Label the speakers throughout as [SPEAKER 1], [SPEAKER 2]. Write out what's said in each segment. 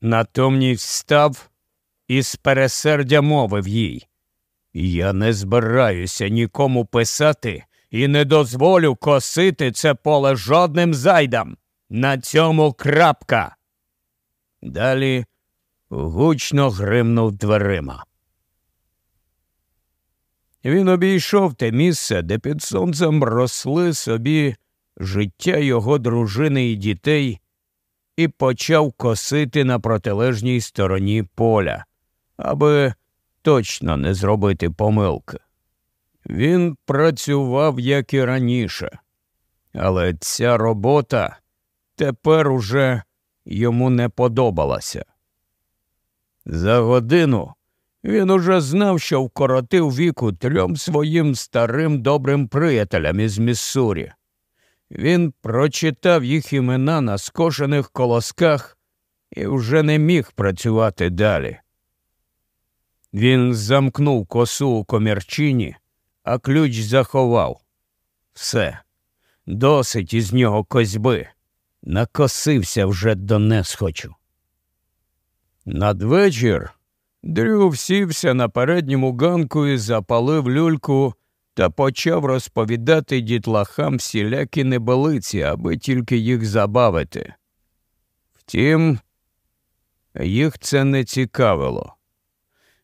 [SPEAKER 1] Натомність встав і з пересердя мовив їй. Я не збираюся нікому писати і не дозволю косити це поле жодним зайдам. На цьому крапка. Далі гучно гримнув дверима. Він обійшов те місце, де під сонцем росли собі життя його дружини і дітей, і почав косити на протилежній стороні поля, аби точно не зробити помилки. Він працював, як і раніше, але ця робота тепер уже йому не подобалася. За годину він уже знав, що вкоротив віку трьом своїм старим добрим приятелям із Міссурі. Він прочитав їх імена на скошених колосках і вже не міг працювати далі. Він замкнув косу у комірчині, а ключ заховав. Все, досить із нього козьби. Накосився вже до несхочу. Надвечір Дрю всівся на передньому ганку і запалив люльку та почав розповідати дітлахам всілякі небелиці, аби тільки їх забавити. Втім, їх це не цікавило.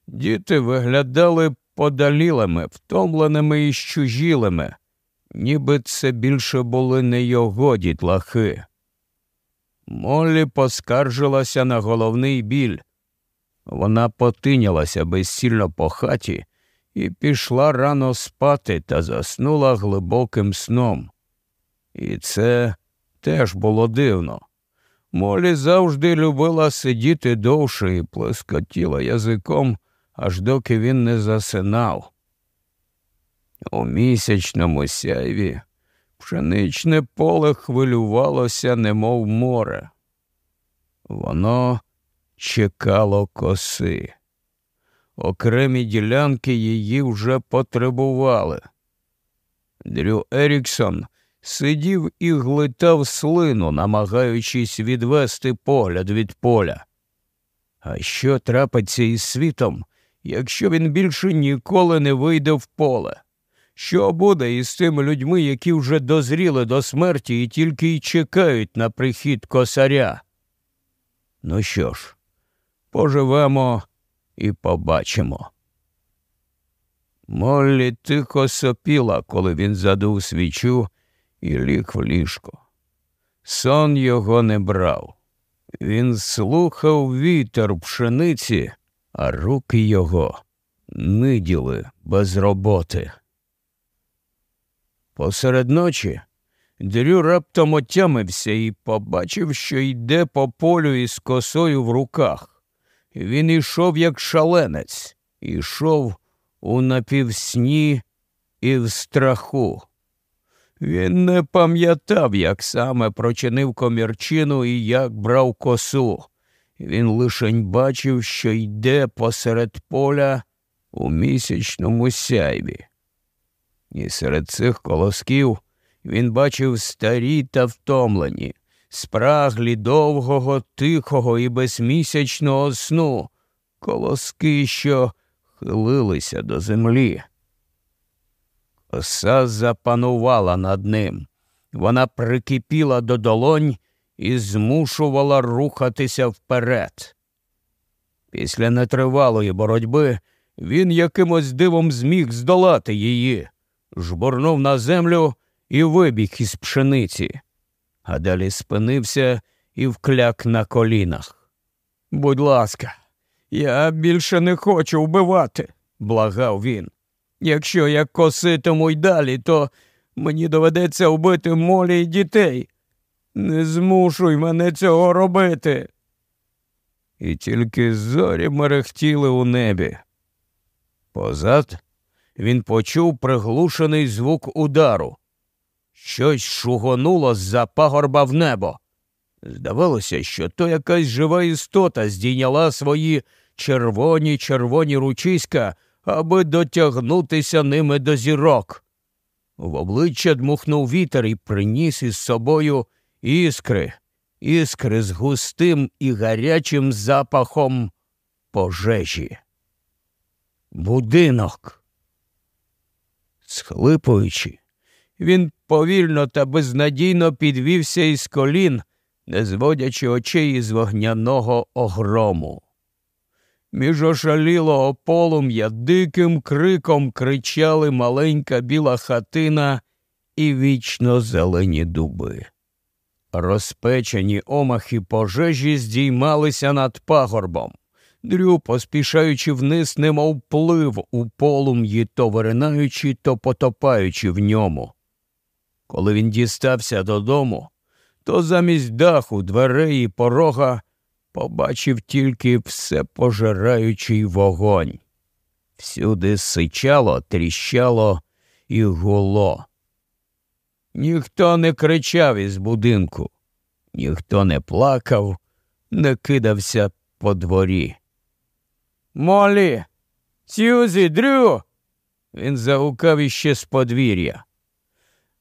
[SPEAKER 1] Діти виглядали подалілими, втомленими і щужілими, ніби це більше були не його дітлахи. Моллі поскаржилася на головний біль. Вона потинялася безсільно по хаті і пішла рано спати та заснула глибоким сном. І це теж було дивно. Молі завжди любила сидіти довше і плескотіла язиком, аж доки він не засинав. У місячному сяйві пшеничне поле хвилювалося, немов море. Воно чекало коси. Окремі ділянки її вже потребували. Дрю Еріксон сидів і глитав слину, намагаючись відвести погляд від поля. А що трапиться із світом, якщо він більше ніколи не вийде в поле? Що буде із тими людьми, які вже дозріли до смерті і тільки й чекають на прихід косаря? Ну що ж, поживемо і побачимо. Моллі тихо сопіла, коли він задув свічу і ліг в ліжко. Сон його не брав. Він слухав вітер пшениці, а руки його ниділи без роботи. Посеред ночі Дрю раптом отямився і побачив, що йде по полю із косою в руках. Він ішов, як шаленець, ішов у напівсні і в страху. Він не пам'ятав, як саме прочинив комірчину і як брав косу. Він лишень бачив, що йде посеред поля у місячному сяйві. І серед цих колосків він бачив старі та втомлені, спраглі довгого, тихого і безмісячного сну, колоски, що хилилися до землі. Коса запанувала над ним. Вона прикипіла до долонь і змушувала рухатися вперед. Після нетривалої боротьби він якимось дивом зміг здолати її, жбурнув на землю і вибіг із пшениці, а далі спинився і вкляк на колінах. Будь ласка, я більше не хочу вбивати, благав він. Якщо я коситиму й далі, то мені доведеться вбити молі й дітей. Не змушуй мене цього робити. І тільки зорі мерехтіли у небі. Позад він почув приглушений звук удару. Щось шугонуло з за пагорба в небо. Здавалося, що то якась жива істота здійняла свої червоні червоні ручиська, аби дотягнутися ними до зірок. В обличчя дмухнув вітер і приніс із собою іскри, іскри з густим і гарячим запахом пожежі. Будинок. Схлипуючи, він повільно та безнадійно підвівся із колін, не зводячи очей із вогняного огрому. Між ошалілого полум'я диким криком кричали маленька біла хатина і вічно зелені дуби. Розпечені омахи пожежі здіймалися над пагорбом. Дрю, поспішаючи вниз, немов плив у полум'ї, то виринаючи, то потопаючи в ньому. Коли він дістався додому, то замість даху, дверей і порога побачив тільки все пожираючий вогонь. Всюди сичало, тріщало і гуло. Ніхто не кричав із будинку, ніхто не плакав, не кидався по дворі. Молі, Сюзі, Дрю. Він загукав іще з подвір'я.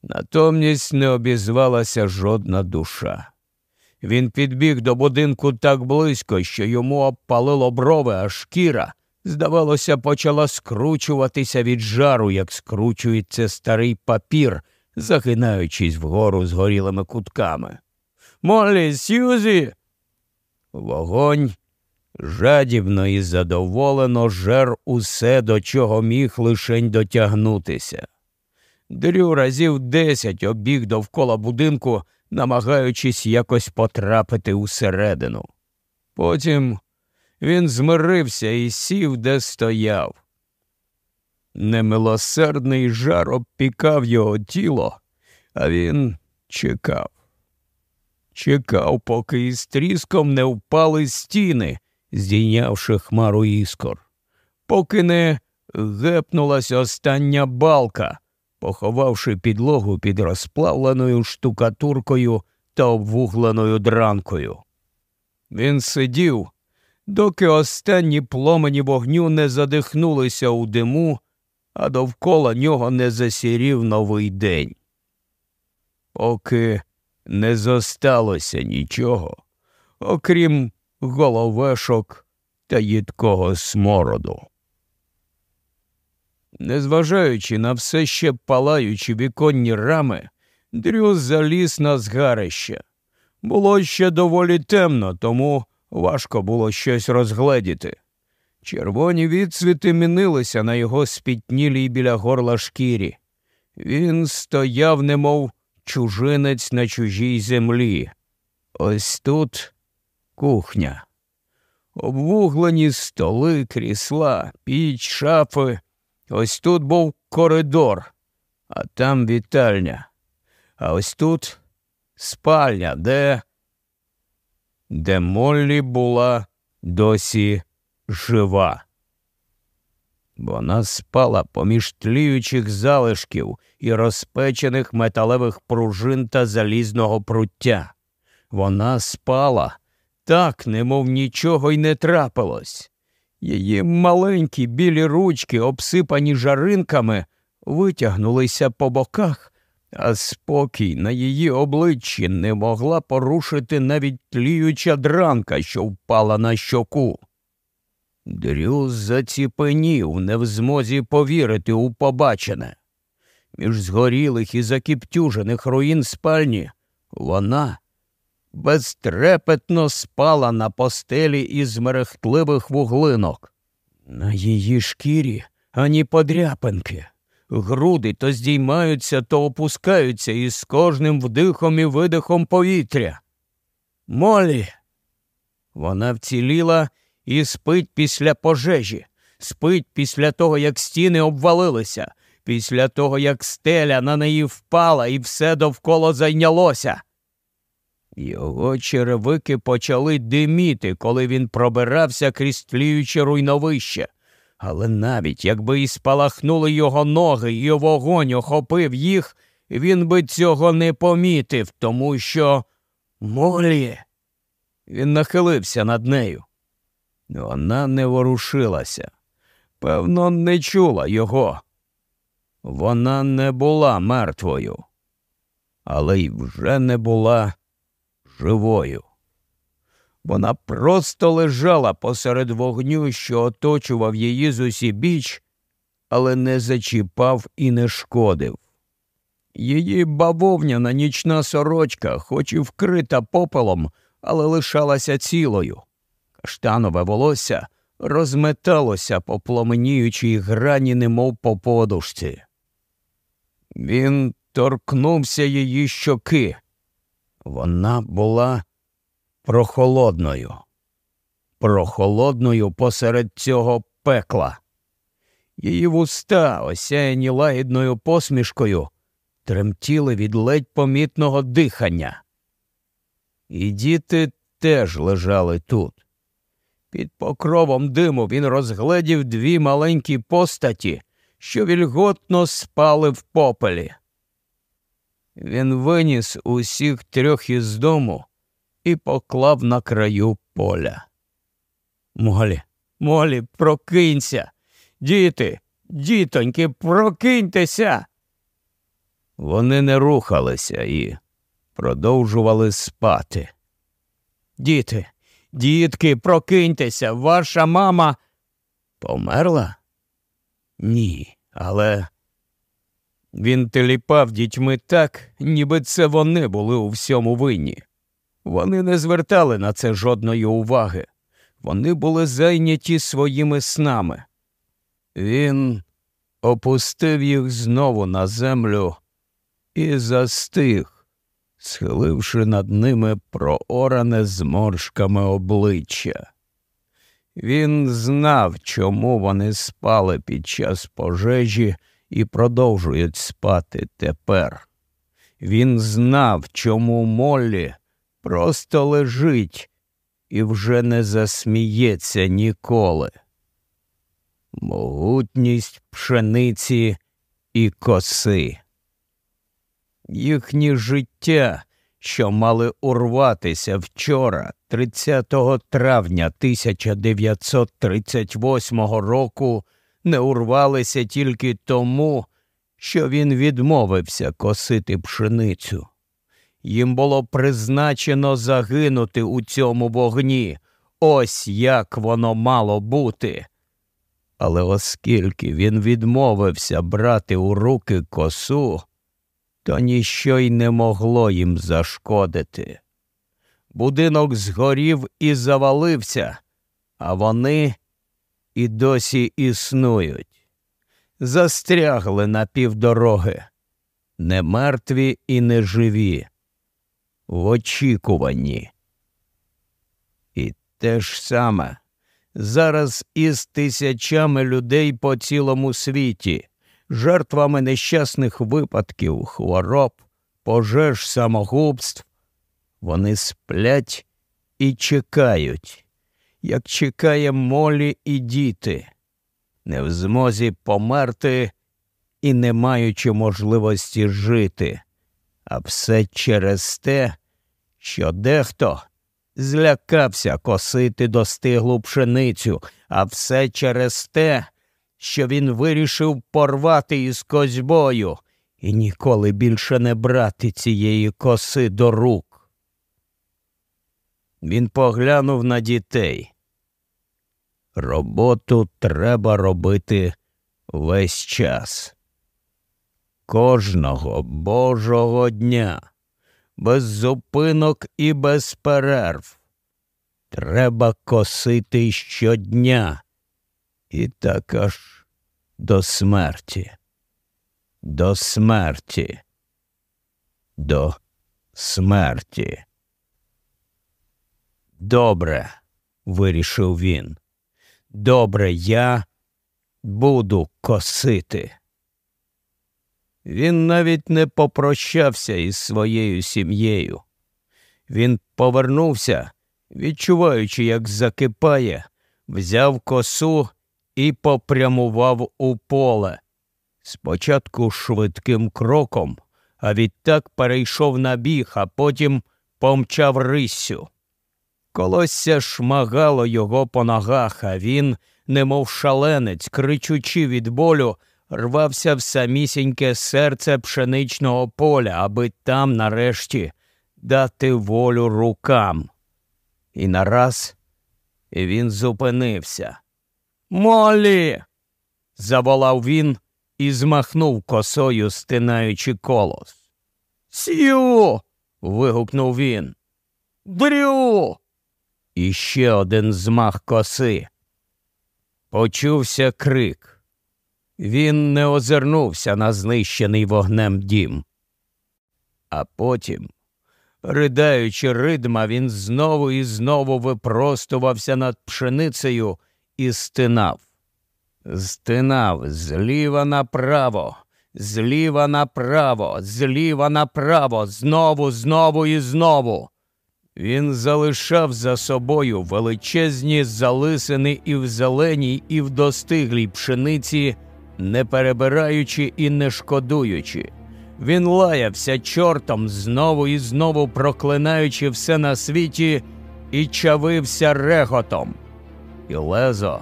[SPEAKER 1] Натомність не обізвалася жодна душа. Він підбіг до будинку так близько, що йому обпалило брови, а шкіра, здавалося, почала скручуватися від жару, як скручується старий папір, загинаючись вгору згорілими кутками. Молі, Сюзі. Вогонь жадібно і задоволено жер усе, до чого міг лишень дотягнутися. Дрю разів десять обіг довкола будинку, намагаючись якось потрапити усередину. Потім він змирився і сів, де стояв. Немилосердний жар обпікав його тіло, а він чекав. Чекав, поки із тріском не впали стіни, здійнявши хмару іскор, поки не гепнулась остання балка, поховавши підлогу під розплавленою штукатуркою та обвугленою дранкою. Він сидів, доки останні пломені вогню не задихнулися у диму, а довкола нього не засірів новий день. Поки не зосталося нічого, окрім головешок та їдкого смороду. Незважаючи на все ще палаючі віконні рами, Дрю заліз на згарище. Було ще доволі темно, тому важко було щось розгледіти. Червоні відсвіти мінилися на його спітнілій біля горла шкірі. Він стояв, немов чужинець на чужій землі. Ось тут кухня. Обвуглені столи, крісла, піч, шафи. Ось тут був коридор, а там вітальня. А ось тут спальня, де де Моллі була досі жива. Вона спала поміж тліючих залишків і розпечених металевих пружин та залізного пруття. Вона спала так, немов нічого й не трапилось. Її маленькі білі ручки, обсипані жаринками, витягнулися по боках, а спокій на її обличчі не могла порушити навіть тліюча дранка, що впала на щоку. Дрю заціпенів, не в змозі повірити у побачене. Між згорілих і закіптюжених руїн спальні вона безтрепетно спала на постелі із мерехтливих вуглинок. На її шкірі ані подряпинки. Груди то здіймаються, то опускаються із кожним вдихом і видихом повітря. Молі. Вона вціліла і спить після пожежі, спить після того, як стіни обвалилися, після того, як стеля на неї впала і все довкола зайнялося. Його черевики почали диміти, коли він пробирався крізь тліюче руйновище. Але навіть якби і спалахнули його ноги, і вогонь охопив їх, він би цього не помітив, тому що Молі. Він нахилився над нею. Вона не ворушилася. Певно, не чула його. Вона не була мертвою, але й вже не була живою. Вона просто лежала посеред вогню, що оточував її з усібіч, але не зачіпав і не шкодив. Її бавовняна нічна сорочка, хоч і вкрита попелом, але лишалася цілою. Каштанове волосся розметалося по пламеніючій грані, немов по подушці. Він торкнувся її щоки. Вона була прохолодною, прохолодною посеред цього пекла. Її вуста, осяяні лагідною посмішкою, тремтіли від ледь помітного дихання. І діти теж лежали тут. Під покровом диму він розгледів дві маленькі постаті, що вільготно спали в попелі. Він виніс усіх трьох із дому і поклав на краю поля. Молі, Молі, прокинься. Діти, дітоньки, прокиньтеся. Вони не рухалися і продовжували спати. Діти, дітки, прокиньтеся, ваша мама померла? Ні, але він теліпав дітьми так, ніби це вони були у всьому винні. Вони не звертали на це жодної уваги. Вони були зайняті своїми снами. Він опустив їх знову на землю і застиг, схиливши над ними прооране зморшками обличчя. Він знав, чому вони спали під час пожежі і продовжують спати тепер. Він знав, чому Моллі просто лежить і вже не засміється ніколи. Могутність пшениці і коси. Їхнє життя, що мали урватися вчора, 30 травня 1938 року, не урвалися тільки тому, що він відмовився косити пшеницю. Їм було призначено загинути у цьому вогні. Ось як воно мало бути. Але оскільки він відмовився брати у руки косу, то ніщо й не могло їм зашкодити. Будинок згорів і завалився, а вони і досі існують. Застрягли на півдороги, не мертві і не живі, в очікуванні. І те ж саме зараз із тисячами людей по цілому світі, жертвами нещасних випадків, хвороб, пожеж самогубств. Вони сплять і чекають, як чекає молі і діти, не в змозі померти і не маючи можливості жити, а все через те, що дехто злякався косити достиглу пшеницю, а все через те, що він вирішив порвати із козьбою і ніколи більше не брати цієї коси до рук. Він поглянув на дітей. Роботу треба робити весь час. Кожного божого дня, без зупинок і без перерв. Треба косити щодня, і так аж до смерті, до смерті, до смерті. Добре, вирішив він. Добре, я буду косити. Він навіть не попрощався із своєю сім'єю. Він повернувся, відчуваючи, як закипає, взяв косу і попрямував у поле. Спочатку швидким кроком, а відтак перейшов на біг, а потім помчав риссю. Колосся шмагало його по ногах, а він, немов шаленець, кричучи від болю, рвався в самісіньке серце пшеничного поля, аби там, нарешті, дати волю рукам. І нараз він зупинився. Молі. заволав він і змахнув косою, стинаючи колос. Сю. вигукнув він. Дрю. І ще один змах коси. Почувся крик. Він не озирнувся на знищений вогнем дім. А потім, ридаючи ридма, він знову і знову випростувався над пшеницею і стинав. Стинав зліва направо, зліва направо, зліва направо, знову, знову і знову. Він залишав за собою величезні залисини і в зеленій, і в достиглій пшениці, не перебираючи і не шкодуючи. Він лаявся чортом, знову і знову проклинаючи все на світі, і чавився реготом. І лезо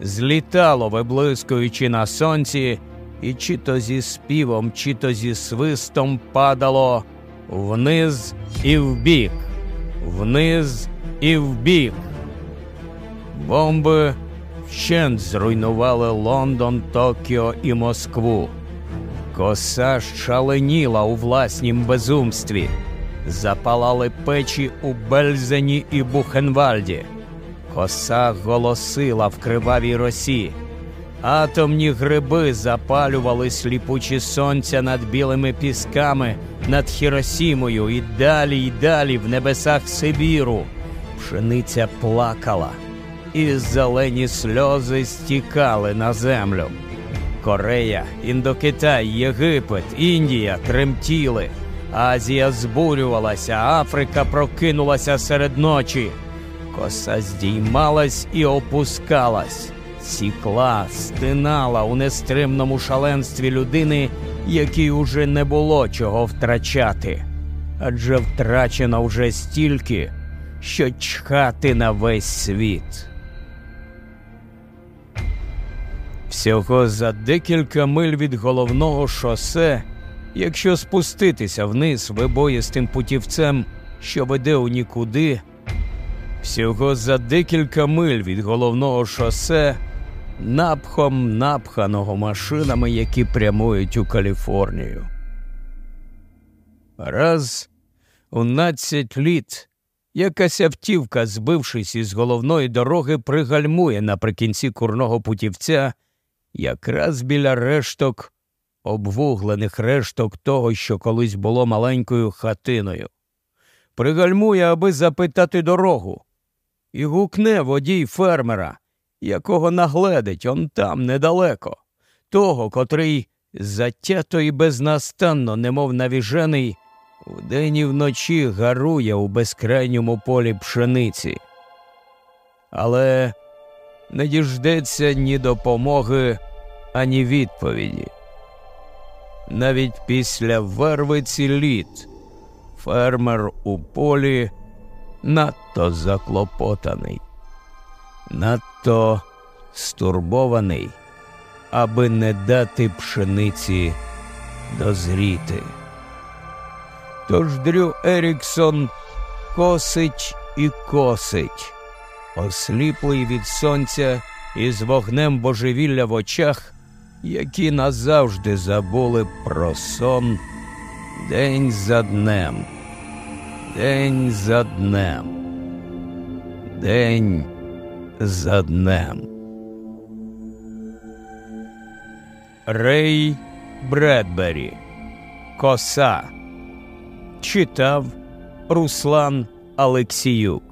[SPEAKER 1] злітало, виблискуючи на сонці, і чи то зі співом, чи то зі свистом падало вниз і вбік вниз і вбік. Бомби вщент зруйнували Лондон, Токіо і Москву. Коса шаленіла у власнім безумстві. Запалали печі у Бельзені і Бухенвальді. Коса голосила в кривавій росі. Атомні гриби запалювали сліпучі сонця над білими пісками, над Хіросімою і далі й далі в небесах Сибіру. Пшениця плакала, і зелені сльози стікали на землю. Корея, Індокитай, Єгипет, Індія тремтіли. Азія збурювалася, Африка прокинулася серед ночі. Коса здіймалась і опускалась сікла, стинала у нестримному шаленстві людини, якій уже не було чого втрачати. Адже втрачено вже стільки, що чхати на весь світ. Всього за декілька миль від головного шосе, якщо спуститися вниз вибоїстим путівцем, що веде у нікуди, всього за декілька миль від головного шосе напхом напханого машинами, які прямують у Каліфорнію. Раз у надцять літ якась автівка, збившись із головної дороги, пригальмує наприкінці курного путівця, якраз біля решток, обвуглених решток того, що колись було маленькою хатиною. Пригальмує, аби запитати дорогу, і гукне водій фермера якого нагледить он там недалеко, того, котрий затято і безнастанно, немов навіжений, вдень і вночі гарує у безкрайньому полі пшениці. Але не діждеться ні допомоги, ані відповіді. Навіть після вервиці літ фермер у полі надто заклопотаний надто стурбований, аби не дати пшениці дозріти. Тож Дрю Еріксон косить і косить, осліплий від сонця і з вогнем божевілля в очах, які назавжди забули про сон день за днем, день за днем, день за днем. Рей Бредбері Коса читав Руслан Алексіюк.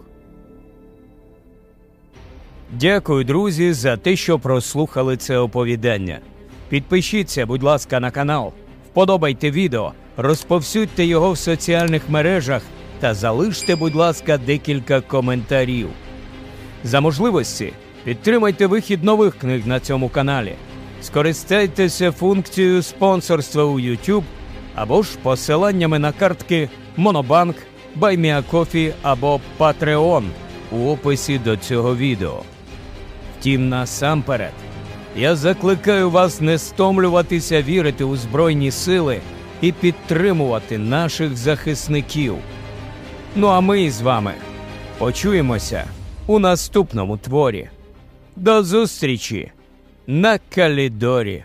[SPEAKER 1] Дякую, друзі, за те, що прослухали це оповідання. Підпишіться, будь ласка, на канал, вподобайте відео, розповсюдьте його в соціальних мережах та залиште, будь ласка, декілька коментарів. За можливості підтримайте вихід нових книг на цьому каналі. Скористайтеся функцією спонсорства у YouTube або ж посиланнями на картки Монобанк, Buy Me a Coffee або Patreon у описі до цього відео. Втім, насамперед, я закликаю вас не стомлюватися вірити у Збройні сили і підтримувати наших захисників. Ну а ми з вами почуємося у наступному творі. До зустрічі на Калідорі.